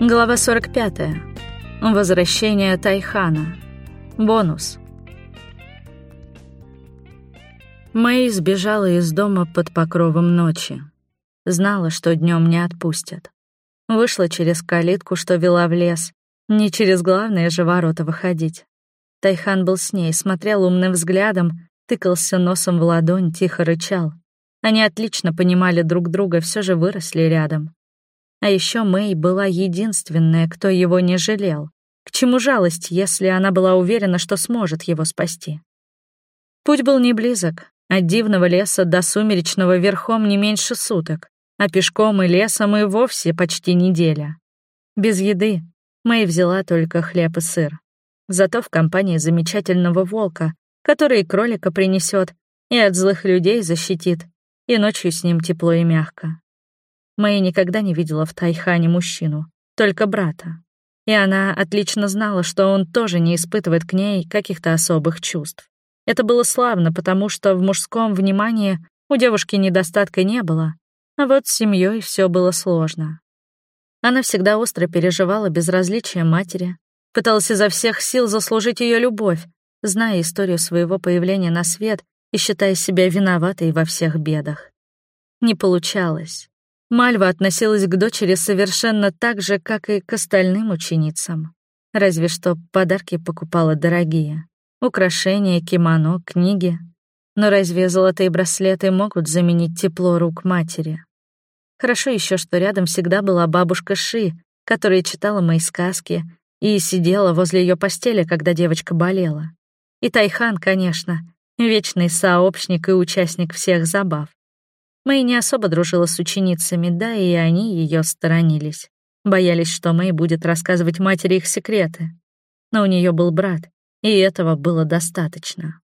Глава 45. Возвращение Тайхана. Бонус. Мэй сбежала из дома под покровом ночи. Знала, что днем не отпустят. Вышла через калитку, что вела в лес. Не через главные же ворота выходить. Тайхан был с ней, смотрел умным взглядом, тыкался носом в ладонь, тихо рычал. Они отлично понимали друг друга, все же выросли рядом. А еще Мэй была единственная, кто его не жалел. К чему жалость, если она была уверена, что сможет его спасти? Путь был не близок. От дивного леса до сумеречного верхом не меньше суток, а пешком и лесом и вовсе почти неделя. Без еды Мэй взяла только хлеб и сыр. Зато в компании замечательного волка, который кролика принесет и от злых людей защитит, и ночью с ним тепло и мягко. Мэй никогда не видела в Тайхане мужчину, только брата. И она отлично знала, что он тоже не испытывает к ней каких-то особых чувств. Это было славно, потому что в мужском внимании у девушки недостатка не было, а вот с семьей все было сложно. Она всегда остро переживала безразличие матери, пыталась изо всех сил заслужить ее любовь, зная историю своего появления на свет и считая себя виноватой во всех бедах. Не получалось. Мальва относилась к дочери совершенно так же, как и к остальным ученицам. Разве что подарки покупала дорогие. Украшения, кимоно, книги. Но разве золотые браслеты могут заменить тепло рук матери? Хорошо еще, что рядом всегда была бабушка Ши, которая читала мои сказки и сидела возле ее постели, когда девочка болела. И Тайхан, конечно, вечный сообщник и участник всех забав. Мэй не особо дружила с ученицами, да и они ее сторонились. Боялись, что Мэй будет рассказывать матери их секреты. Но у нее был брат, и этого было достаточно.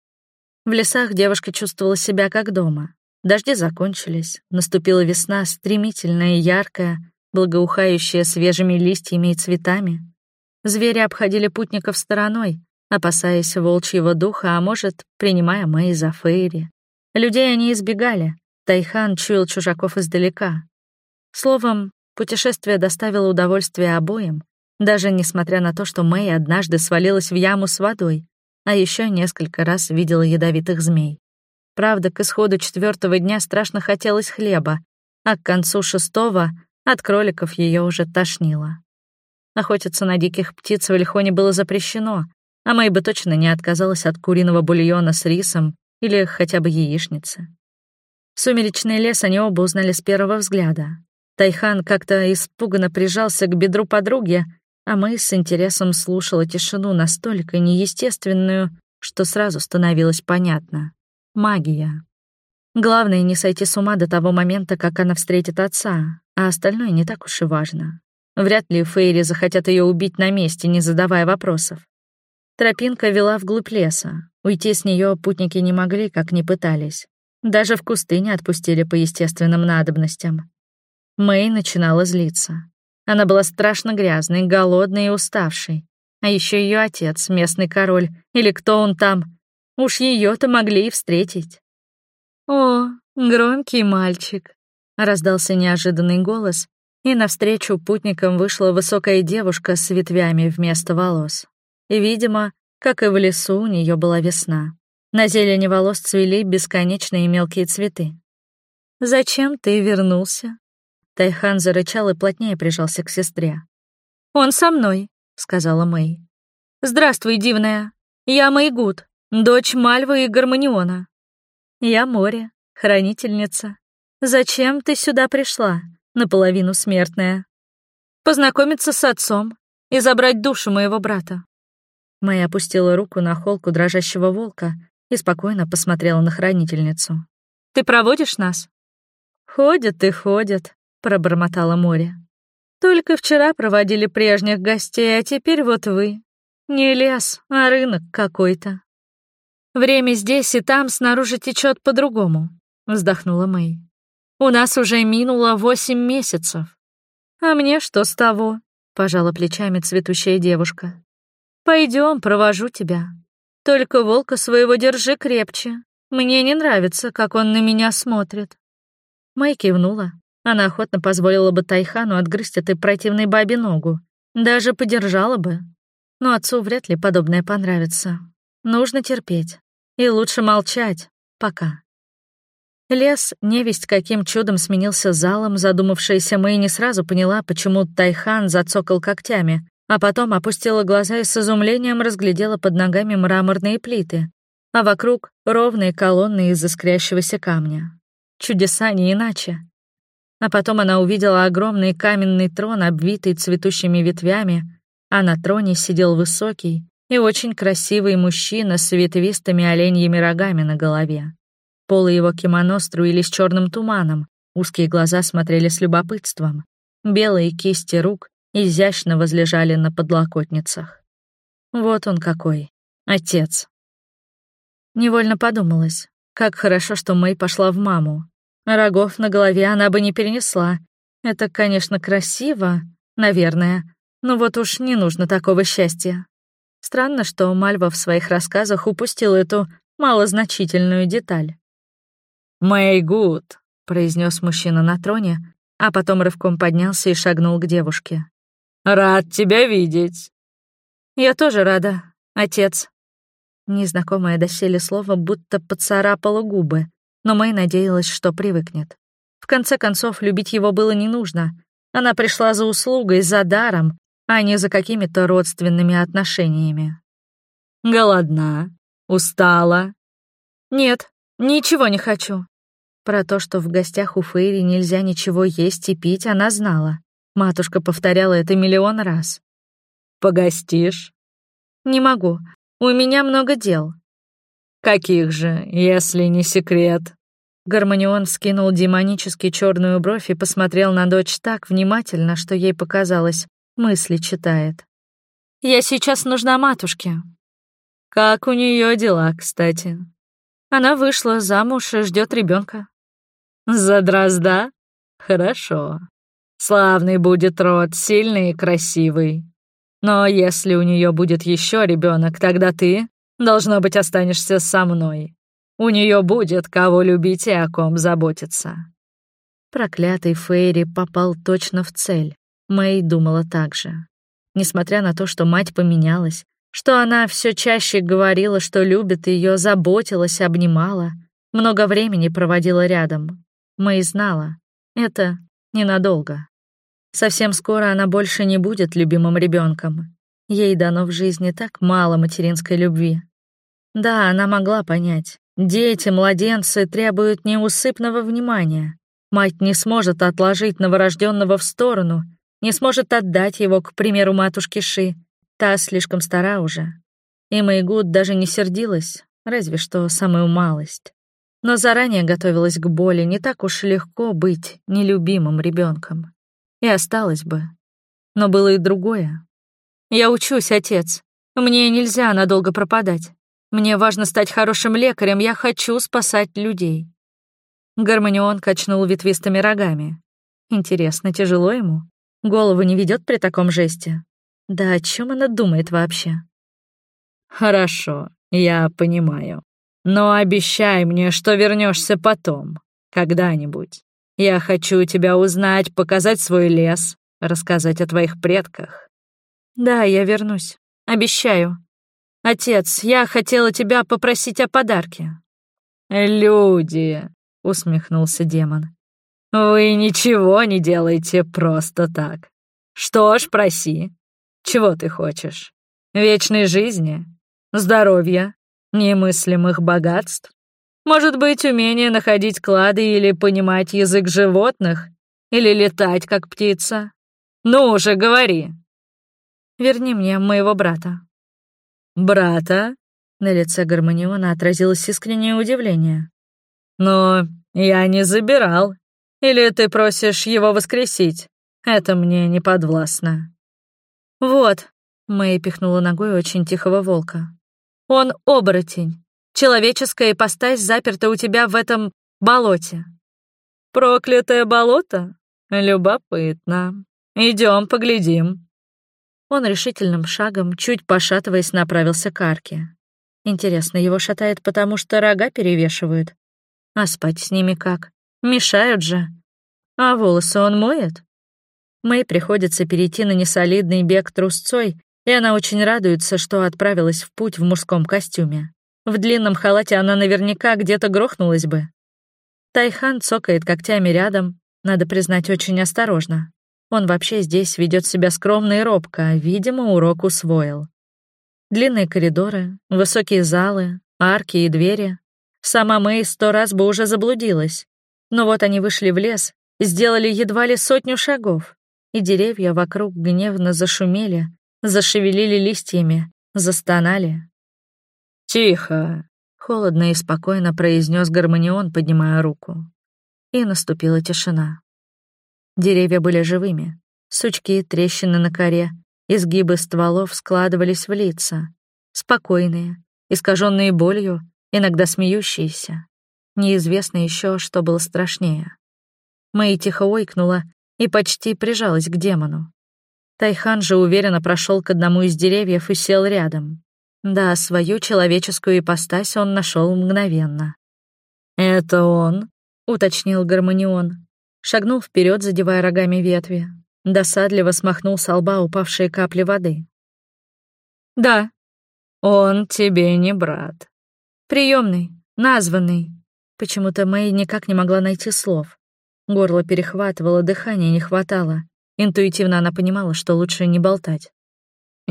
В лесах девушка чувствовала себя как дома. Дожди закончились, наступила весна, стремительная и яркая, благоухающая свежими листьями и цветами. Звери обходили путников стороной, опасаясь волчьего духа, а может, принимая Мэй за Фейри. Людей они избегали, Тайхан чуял чужаков издалека. Словом, путешествие доставило удовольствие обоим, даже несмотря на то, что Мэй однажды свалилась в яму с водой, а еще несколько раз видела ядовитых змей. Правда, к исходу четвертого дня страшно хотелось хлеба, а к концу шестого от кроликов ее уже тошнило. Охотиться на диких птиц в Ильхоне было запрещено, а Мэй бы точно не отказалась от куриного бульона с рисом или хотя бы яичницы. Сумеречный лес они оба узнали с первого взгляда. Тайхан как-то испуганно прижался к бедру подруги, а мы с интересом слушала тишину настолько неестественную, что сразу становилось понятно. Магия. Главное не сойти с ума до того момента, как она встретит отца, а остальное не так уж и важно. Вряд ли Фейри захотят ее убить на месте, не задавая вопросов. Тропинка вела вглубь леса. Уйти с нее путники не могли, как ни пытались. Даже в кусты не отпустили по естественным надобностям. Мэй начинала злиться. Она была страшно грязной, голодной и уставшей. А еще ее отец, местный король, или кто он там. Уж ее-то могли и встретить. «О, громкий мальчик», — раздался неожиданный голос, и навстречу путникам вышла высокая девушка с ветвями вместо волос. И, видимо, как и в лесу, у нее была весна. На зелени волос цвели бесконечные мелкие цветы. «Зачем ты вернулся?» Тайхан зарычал и плотнее прижался к сестре. «Он со мной», — сказала Мэй. «Здравствуй, дивная. Я Мэйгуд, дочь Мальвы и Гармониона. Я Море, хранительница. Зачем ты сюда пришла, наполовину смертная? Познакомиться с отцом и забрать душу моего брата». Мэй опустила руку на холку дрожащего волка и спокойно посмотрела на хранительницу. «Ты проводишь нас?» «Ходят и ходят», — пробормотала море. «Только вчера проводили прежних гостей, а теперь вот вы. Не лес, а рынок какой-то». «Время здесь и там снаружи течет по-другому», — вздохнула Мэй. «У нас уже минуло восемь месяцев». «А мне что с того?» — пожала плечами цветущая девушка. Пойдем, провожу тебя. Только волка своего держи крепче. Мне не нравится, как он на меня смотрит». Мэй кивнула, Она охотно позволила бы Тайхану отгрызть этой противной бабе ногу. Даже подержала бы. Но отцу вряд ли подобное понравится. Нужно терпеть. И лучше молчать. Пока. Лес, невесть каким чудом сменился залом, задумавшаяся Мэй не сразу поняла, почему Тайхан зацокал когтями, а потом опустила глаза и с изумлением разглядела под ногами мраморные плиты, а вокруг — ровные колонны из искрящегося камня. Чудеса не иначе. А потом она увидела огромный каменный трон, обвитый цветущими ветвями, а на троне сидел высокий и очень красивый мужчина с ветвистыми оленьими рогами на голове. Полы его кимоно струились черным туманом, узкие глаза смотрели с любопытством. Белые кисти рук изящно возлежали на подлокотницах. Вот он какой, отец. Невольно подумалось, как хорошо, что Мэй пошла в маму. Рогов на голове она бы не перенесла. Это, конечно, красиво, наверное, но вот уж не нужно такого счастья. Странно, что Мальва в своих рассказах упустила эту малозначительную деталь. «Мэй Гуд», — произнес мужчина на троне, а потом рывком поднялся и шагнул к девушке. «Рад тебя видеть». «Я тоже рада, отец». Незнакомое доселе слово будто поцарапало губы, но Мэй надеялась, что привыкнет. В конце концов, любить его было не нужно. Она пришла за услугой, за даром, а не за какими-то родственными отношениями. «Голодна? Устала?» «Нет, ничего не хочу». Про то, что в гостях у Фейри нельзя ничего есть и пить, она знала. Матушка повторяла это миллион раз. «Погостишь?» «Не могу. У меня много дел. «Каких же, если не секрет?» Гармонион скинул демонически черную бровь и посмотрел на дочь так внимательно, что ей показалось, мысли читает. «Я сейчас нужна матушке». «Как у нее дела, кстати?» «Она вышла замуж и ждет ребенка. «За дрозда? Хорошо. Славный будет род, сильный и красивый. Но если у нее будет еще ребенок, тогда ты Должно быть, останешься со мной. У нее будет кого любить и о ком заботиться». Проклятый Фейри попал точно в цель. Мэй думала так же. Несмотря на то, что мать поменялась, что она все чаще говорила, что любит ее, заботилась, обнимала, много времени проводила рядом. Мэй знала, это ненадолго. Совсем скоро она больше не будет любимым ребенком. Ей дано в жизни так мало материнской любви. Да, она могла понять. Дети, младенцы требуют неусыпного внимания. Мать не сможет отложить новорожденного в сторону, не сможет отдать его, к примеру, матушке Ши. Та слишком стара уже. И Мэйгуд даже не сердилась, разве что самую малость. Но заранее готовилась к боли, не так уж легко быть нелюбимым ребенком. И осталось бы. Но было и другое. «Я учусь, отец. Мне нельзя надолго пропадать. Мне важно стать хорошим лекарем, я хочу спасать людей». Гармонион качнул ветвистыми рогами. Интересно, тяжело ему? Голову не ведет при таком жесте? Да о чем она думает вообще? «Хорошо, я понимаю. Но обещай мне, что вернешься потом, когда-нибудь. Я хочу тебя узнать, показать свой лес, рассказать о твоих предках». «Да, я вернусь. Обещаю», «Отец, я хотела тебя попросить о подарке». «Люди», — усмехнулся демон, — «вы ничего не делаете просто так. Что ж, проси. Чего ты хочешь? Вечной жизни? Здоровья? Немыслимых богатств? Может быть, умение находить клады или понимать язык животных? Или летать, как птица? Ну уже говори». «Верни мне моего брата», «Брата?» На лице Гармониона отразилось искреннее удивление. «Но я не забирал. Или ты просишь его воскресить? Это мне не подвластно». «Вот», — Мэй пихнула ногой очень тихого волка. «Он оборотень. Человеческая ипостась заперта у тебя в этом болоте». «Проклятое болото? Любопытно. Идем поглядим». Он решительным шагом, чуть пошатываясь, направился к арке. Интересно, его шатает, потому что рога перевешивают? А спать с ними как? Мешают же. А волосы он моет? Мэй приходится перейти на несолидный бег трусцой, и она очень радуется, что отправилась в путь в мужском костюме. В длинном халате она наверняка где-то грохнулась бы. Тайхан цокает когтями рядом, надо признать, очень осторожно. Он вообще здесь ведет себя скромно и робко, видимо, урок усвоил. Длинные коридоры, высокие залы, арки и двери. Сама Мэй сто раз бы уже заблудилась. Но вот они вышли в лес, сделали едва ли сотню шагов, и деревья вокруг гневно зашумели, зашевелили листьями, застонали. «Тихо!» — холодно и спокойно произнес гармонион, поднимая руку. И наступила тишина. Деревья были живыми. Сучки, трещины на коре, изгибы стволов складывались в лица. Спокойные, искаженные болью, иногда смеющиеся. Неизвестно еще, что было страшнее. Мэй тихо ойкнула и почти прижалась к демону. Тайхан же уверенно прошел к одному из деревьев и сел рядом. Да, свою человеческую ипостась он нашел мгновенно. «Это он?» — уточнил Гармонион. Шагнул вперед, задевая рогами ветви. Досадливо смахнул с лба упавшие капли воды. «Да, он тебе не брат. Приемный, названный». Почему-то Мэй никак не могла найти слов. Горло перехватывало, дыхания не хватало. Интуитивно она понимала, что лучше не болтать.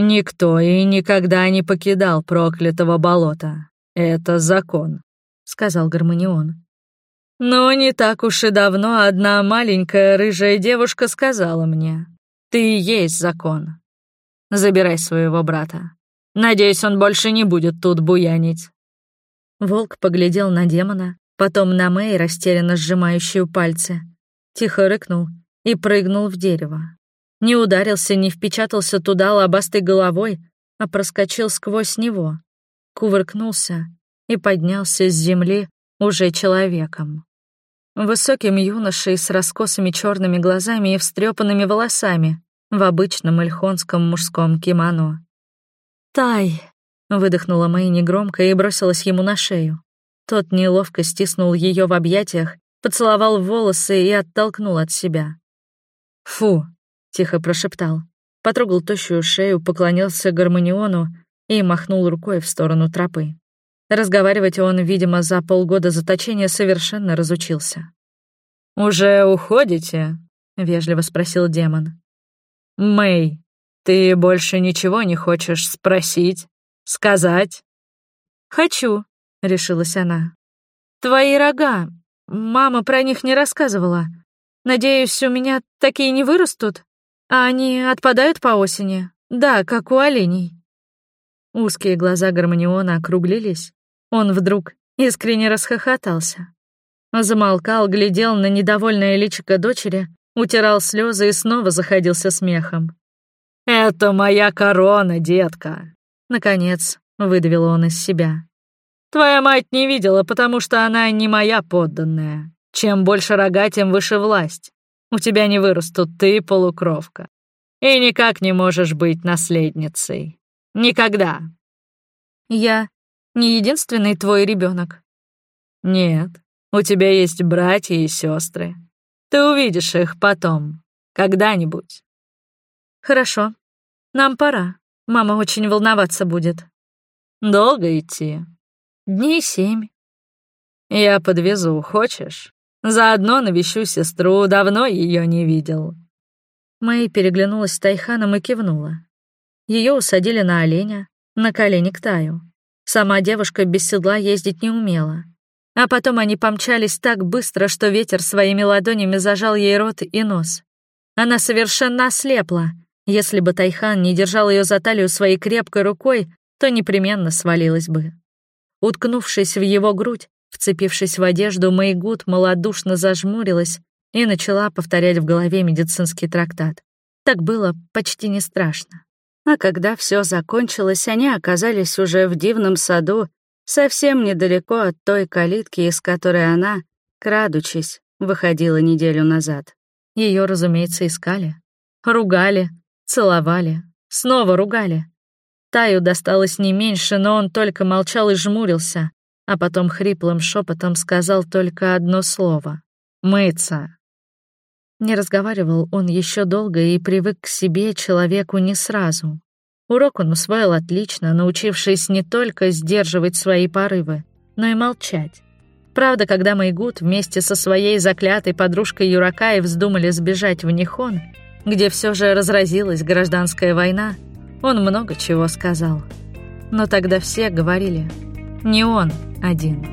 «Никто и никогда не покидал проклятого болота. Это закон», — сказал Гармонион. Но не так уж и давно одна маленькая рыжая девушка сказала мне, «Ты и есть закон. Забирай своего брата. Надеюсь, он больше не будет тут буянить». Волк поглядел на демона, потом на Мэй, растерянно сжимающую пальцы. Тихо рыкнул и прыгнул в дерево. Не ударился, не впечатался туда лобастой головой, а проскочил сквозь него. Кувыркнулся и поднялся с земли уже человеком. Высоким юношей с раскосыми черными глазами и встрепанными волосами в обычном эльхонском мужском кимоно. «Тай!» — выдохнула Мэй негромко и бросилась ему на шею. Тот неловко стиснул ее в объятиях, поцеловал волосы и оттолкнул от себя. «Фу!» — тихо прошептал. Потрогал тощую шею, поклонился гармониону и махнул рукой в сторону тропы. Разговаривать он, видимо, за полгода заточения совершенно разучился. «Уже уходите?» — вежливо спросил демон. «Мэй, ты больше ничего не хочешь спросить? Сказать?» «Хочу», — решилась она. «Твои рога. Мама про них не рассказывала. Надеюсь, у меня такие не вырастут, а они отпадают по осени. Да, как у оленей». Узкие глаза гармониона округлились, он вдруг искренне расхохотался. Замолкал, глядел на недовольное личико дочери, утирал слезы и снова заходился смехом. «Это моя корона, детка!» Наконец, выдавил он из себя. «Твоя мать не видела, потому что она не моя подданная. Чем больше рога, тем выше власть. У тебя не вырастут ты, полукровка. И никак не можешь быть наследницей. Никогда!» «Я не единственный твой ребенок. Нет, у тебя есть братья и сестры. Ты увидишь их потом, когда-нибудь. Хорошо. Нам пора. Мама очень волноваться будет. Долго идти? Дней семь. Я подвезу, хочешь? Заодно навещу сестру, давно ее не видел. Мэй переглянулась с Тайханом и кивнула. Ее усадили на оленя, на колени к Таю. Сама девушка без седла ездить не умела. А потом они помчались так быстро, что ветер своими ладонями зажал ей рот и нос. Она совершенно ослепла. Если бы Тайхан не держал ее за талию своей крепкой рукой, то непременно свалилась бы. Уткнувшись в его грудь, вцепившись в одежду, Мэйгуд малодушно зажмурилась и начала повторять в голове медицинский трактат. Так было почти не страшно. А когда все закончилось, они оказались уже в дивном саду, совсем недалеко от той калитки, из которой она, крадучись, выходила неделю назад. Ее, разумеется, искали. Ругали, целовали, снова ругали. Таю досталось не меньше, но он только молчал и жмурился, а потом хриплым шепотом сказал только одно слово — «мыться». Не разговаривал он еще долго и привык к себе человеку не сразу. Урок он усвоил отлично, научившись не только сдерживать свои порывы, но и молчать. Правда, когда Майгут вместе со своей заклятой подружкой Юракай вздумали сбежать в Нихон, где все же разразилась гражданская война, он много чего сказал. Но тогда все говорили, не он один.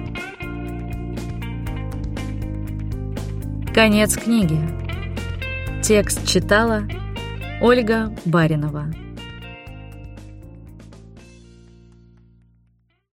Конец книги. Текст читала Ольга Баринова.